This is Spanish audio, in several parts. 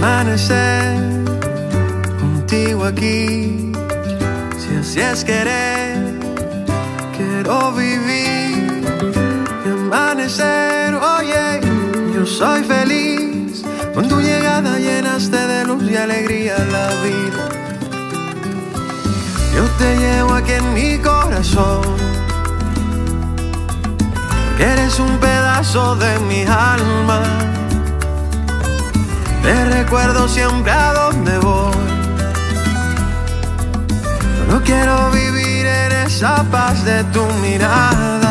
amanecer contigo aquí. Si así es querer, quiero vivir y amanecer. Oye, yo soy feliz. Con tu llegada llenaste de luz y alegría la vida. Yo te llevo aquí en mi corazón. Porque eres un pedazo de mi alma. Te recuerdo siempre a donde voy. Solo quiero vivir en esa paz de tu mirada.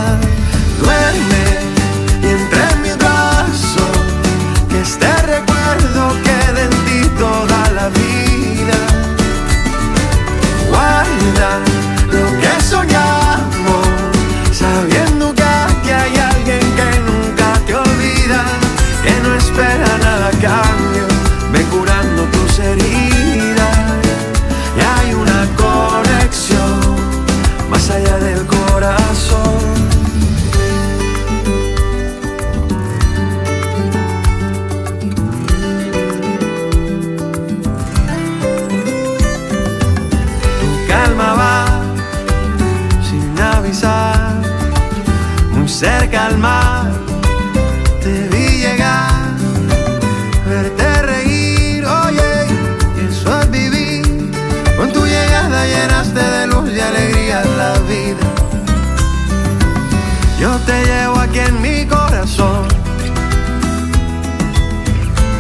Corazón. Tu calma va sin avisar, muy cerca al mar.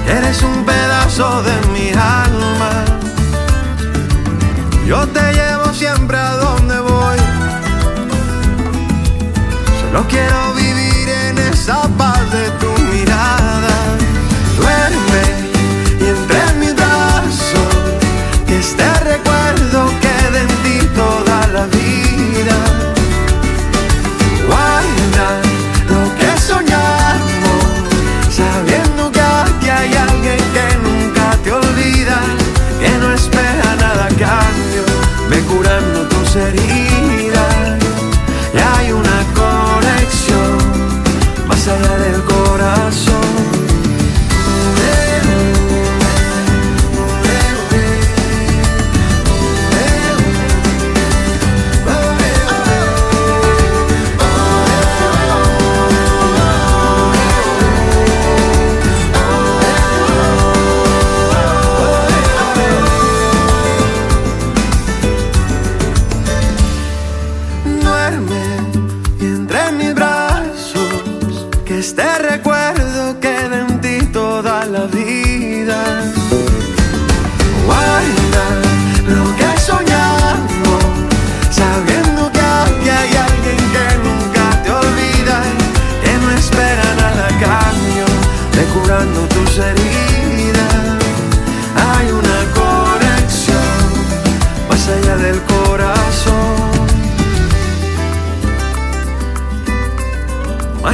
Eres un pedazo de mi alma. Yo te llevo siempre a donde voy. Solo quiero said he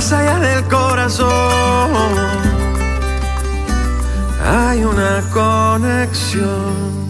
Más allá del corazón hay una conexión.